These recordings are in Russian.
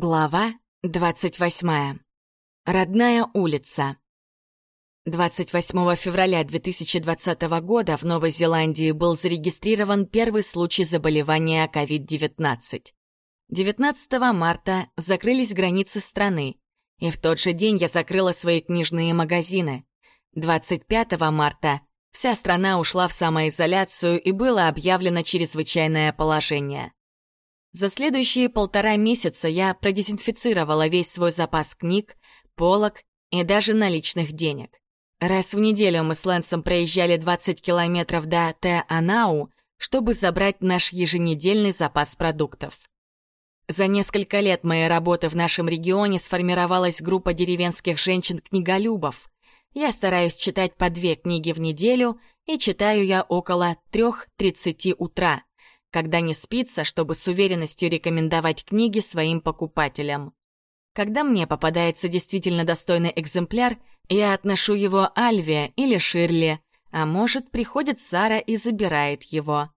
Глава 28. Родная улица. 28 февраля 2020 года в Новой Зеландии был зарегистрирован первый случай заболевания COVID-19. 19 марта закрылись границы страны, и в тот же день я закрыла свои книжные магазины. 25 марта вся страна ушла в самоизоляцию и было объявлено чрезвычайное положение. За следующие полтора месяца я продезинфицировала весь свой запас книг, полок и даже наличных денег. Раз в неделю мы с Лэнсом проезжали 20 километров до Те-Анау, чтобы забрать наш еженедельный запас продуктов. За несколько лет моей работы в нашем регионе сформировалась группа деревенских женщин-книголюбов. Я стараюсь читать по две книги в неделю, и читаю я около 3.30 утра когда не спится, чтобы с уверенностью рекомендовать книги своим покупателям. Когда мне попадается действительно достойный экземпляр, я отношу его Альве или Ширли, а может, приходит Сара и забирает его.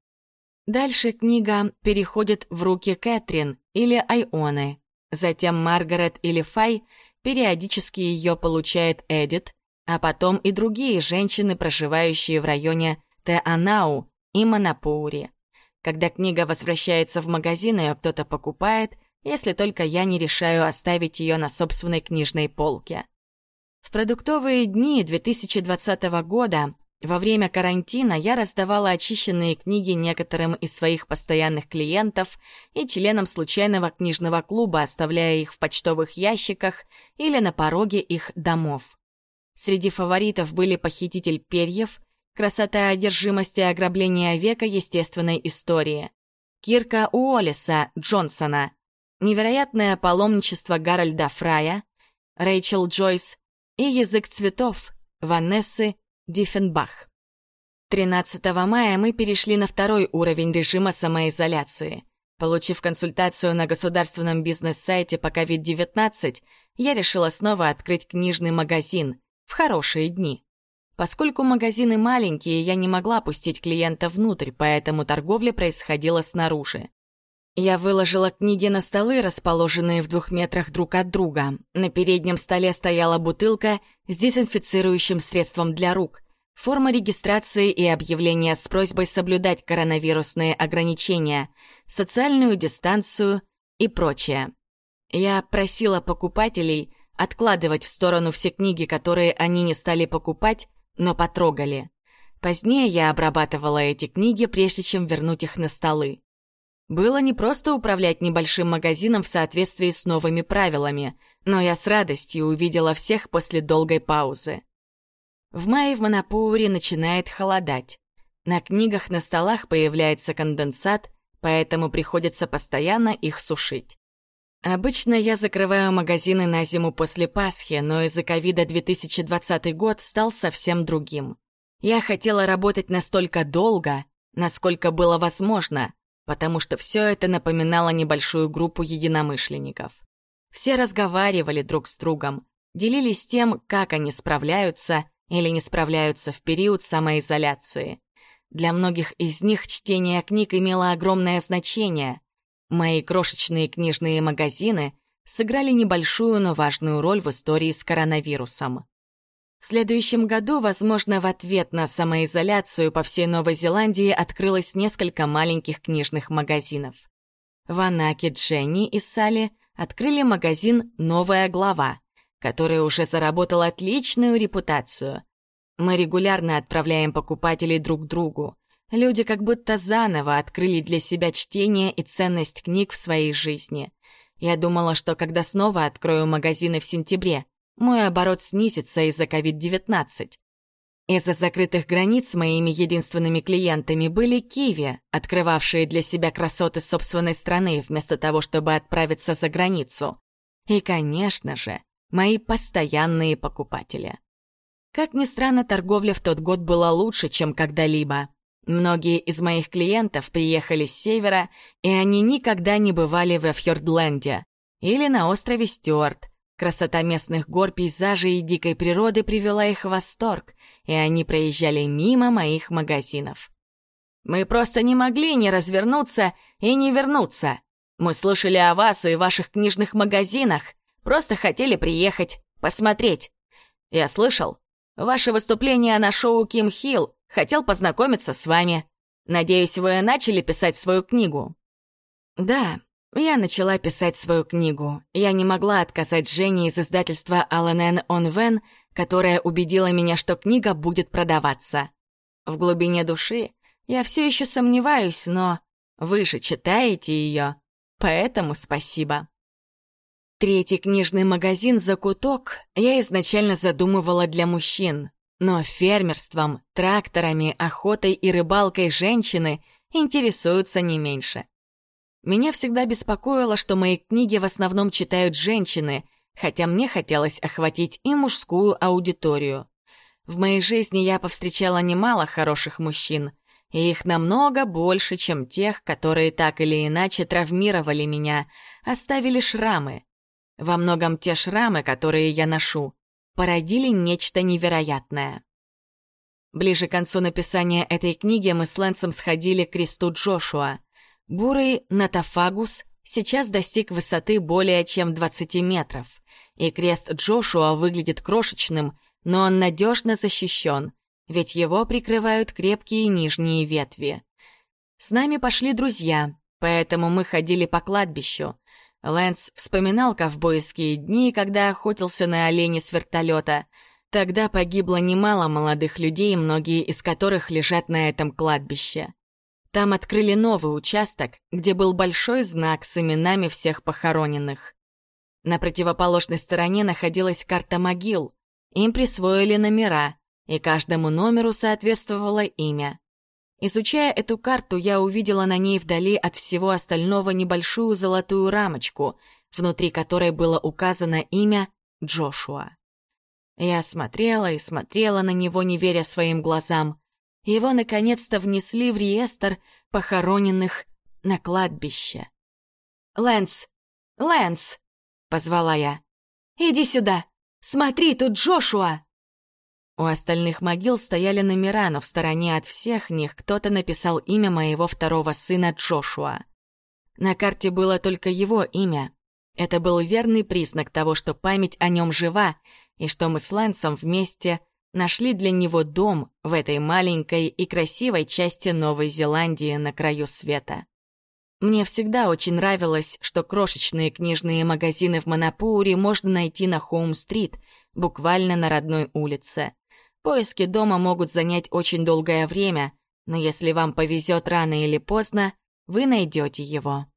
Дальше книга переходит в руки Кэтрин или Айоны. Затем Маргарет или Фай периодически ее получает Эдит, а потом и другие женщины, проживающие в районе Теанау и Манапури. Когда книга возвращается в магазин, ее кто-то покупает, если только я не решаю оставить ее на собственной книжной полке. В продуктовые дни 2020 года во время карантина я раздавала очищенные книги некоторым из своих постоянных клиентов и членам случайного книжного клуба, оставляя их в почтовых ящиках или на пороге их домов. Среди фаворитов были «Похититель перьев», Красота одержимости ограбления века естественной истории. Кирка Уоллеса Джонсона. Невероятное паломничество Гарольда Фрая. Рэйчел Джойс. И язык цветов Ванессы Диффенбах. 13 мая мы перешли на второй уровень режима самоизоляции. Получив консультацию на государственном бизнес-сайте по COVID-19, я решила снова открыть книжный магазин в хорошие дни. Поскольку магазины маленькие, я не могла пустить клиента внутрь, поэтому торговля происходила снаружи. Я выложила книги на столы, расположенные в двух метрах друг от друга. На переднем столе стояла бутылка с дезинфицирующим средством для рук, форма регистрации и объявления с просьбой соблюдать коронавирусные ограничения, социальную дистанцию и прочее. Я просила покупателей откладывать в сторону все книги, которые они не стали покупать, но потрогали. Позднее я обрабатывала эти книги, прежде чем вернуть их на столы. Было не просто управлять небольшим магазином в соответствии с новыми правилами, но я с радостью увидела всех после долгой паузы. В мае в Монопауре начинает холодать. На книгах на столах появляется конденсат, поэтому приходится постоянно их сушить. Обычно я закрываю магазины на зиму после Пасхи, но из-за ковида 2020 год стал совсем другим. Я хотела работать настолько долго, насколько было возможно, потому что все это напоминало небольшую группу единомышленников. Все разговаривали друг с другом, делились тем, как они справляются или не справляются в период самоизоляции. Для многих из них чтение книг имело огромное значение — Мои крошечные книжные магазины сыграли небольшую, но важную роль в истории с коронавирусом. В следующем году, возможно, в ответ на самоизоляцию по всей Новой Зеландии открылось несколько маленьких книжных магазинов. В Анаке Дженни и Салли открыли магазин «Новая глава», который уже заработал отличную репутацию. Мы регулярно отправляем покупателей друг другу. Люди как будто заново открыли для себя чтение и ценность книг в своей жизни. Я думала, что когда снова открою магазины в сентябре, мой оборот снизится из-за COVID-19. Из-за закрытых границ моими единственными клиентами были киви, открывавшие для себя красоты собственной страны вместо того, чтобы отправиться за границу. И, конечно же, мои постоянные покупатели. Как ни странно, торговля в тот год была лучше, чем когда-либо. Многие из моих клиентов приехали с севера, и они никогда не бывали в Фьордленде или на острове Стюарт. Красота местных гор, пейзажей и дикой природы привела их в восторг, и они проезжали мимо моих магазинов. «Мы просто не могли не развернуться и не вернуться», — Мы слышали о вас и ваших книжных магазинах. Просто хотели приехать, посмотреть. Я слышал, ваше выступление на шоу Ким Хилл. Хотел познакомиться с вами. Надеюсь, вы начали писать свою книгу?» «Да, я начала писать свою книгу. Я не могла отказать Жене из издательства Аланен Онвен, которая убедила меня, что книга будет продаваться. В глубине души я все еще сомневаюсь, но вы же читаете ее, поэтому спасибо. Третий книжный магазин «Закуток» я изначально задумывала для мужчин, но фермерством, тракторами, охотой и рыбалкой женщины интересуются не меньше. Меня всегда беспокоило, что мои книги в основном читают женщины, хотя мне хотелось охватить и мужскую аудиторию. В моей жизни я повстречала немало хороших мужчин, и их намного больше, чем тех, которые так или иначе травмировали меня, оставили шрамы. Во многом те шрамы, которые я ношу, породили нечто невероятное. Ближе к концу написания этой книги мы с Лэнсом сходили к кресту Джошуа. Бурый Натафагус сейчас достиг высоты более чем 20 метров, и крест Джошуа выглядит крошечным, но он надежно защищен, ведь его прикрывают крепкие нижние ветви. С нами пошли друзья, поэтому мы ходили по кладбищу. Лэнс вспоминал ковбойские дни, когда охотился на оленя с вертолета. Тогда погибло немало молодых людей, многие из которых лежат на этом кладбище. Там открыли новый участок, где был большой знак с именами всех похороненных. На противоположной стороне находилась карта могил, им присвоили номера, и каждому номеру соответствовало имя. Изучая эту карту, я увидела на ней вдали от всего остального небольшую золотую рамочку, внутри которой было указано имя Джошуа. Я смотрела и смотрела на него, не веря своим глазам. Его наконец-то внесли в реестр похороненных на кладбище. «Лэнс! Лэнс!» — позвала я. «Иди сюда!» Смотри, тут Джошуа!» У остальных могил стояли номера, но в стороне от всех них кто-то написал имя моего второго сына Джошуа. На карте было только его имя. Это был верный признак того, что память о нем жива, и что мы с Лэнсом вместе нашли для него дом в этой маленькой и красивой части Новой Зеландии на краю света. Мне всегда очень нравилось, что крошечные книжные магазины в Манапуре можно найти на Хоум-стрит, буквально на родной улице. Поиски дома могут занять очень долгое время, но если вам повезет рано или поздно, вы найдете его.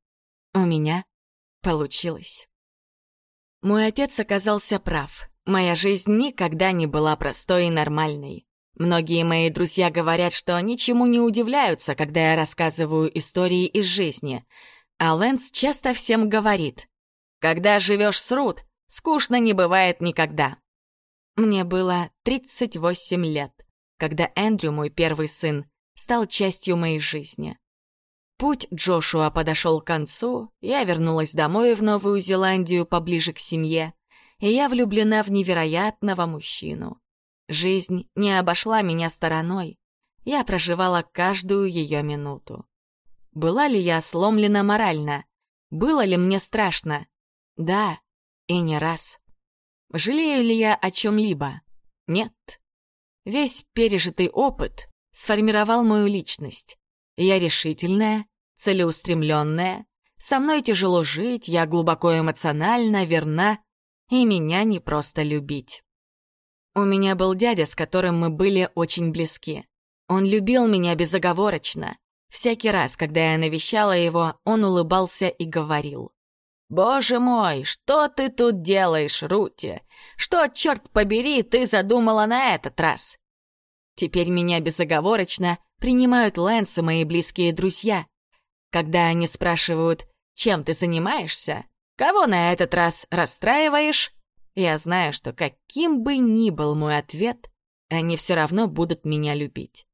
У меня получилось. Мой отец оказался прав. Моя жизнь никогда не была простой и нормальной. Многие мои друзья говорят, что ничему не удивляются, когда я рассказываю истории из жизни. А Лэнс часто всем говорит, «Когда живешь с Рут, скучно не бывает никогда». Мне было 38 лет, когда Эндрю, мой первый сын, стал частью моей жизни. Путь Джошуа подошел к концу, я вернулась домой в Новую Зеландию поближе к семье, и я влюблена в невероятного мужчину. Жизнь не обошла меня стороной. Я проживала каждую ее минуту. Была ли я сломлена морально? Было ли мне страшно? Да, и не раз. Жалею ли я о чем-либо? Нет. Весь пережитый опыт сформировал мою личность. Я решительная, целеустремленная, со мной тяжело жить, я глубоко эмоциональна, верна, и меня не просто любить. У меня был дядя, с которым мы были очень близки. Он любил меня безоговорочно. Всякий раз, когда я навещала его, он улыбался и говорил. «Боже мой, что ты тут делаешь, Рути? Что, черт побери, ты задумала на этот раз?» Теперь меня безоговорочно принимают Лэнс и мои близкие друзья. Когда они спрашивают, чем ты занимаешься, кого на этот раз расстраиваешь, я знаю, что каким бы ни был мой ответ, они все равно будут меня любить.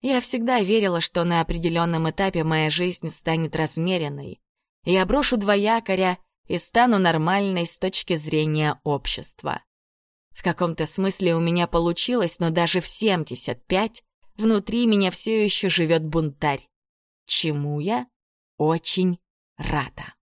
Я всегда верила, что на определенном этапе моя жизнь станет размеренной. Я брошу два якоря и стану нормальной с точки зрения общества. В каком-то смысле у меня получилось, но даже в 75 внутри меня все еще живет бунтарь. Чему я очень Рата.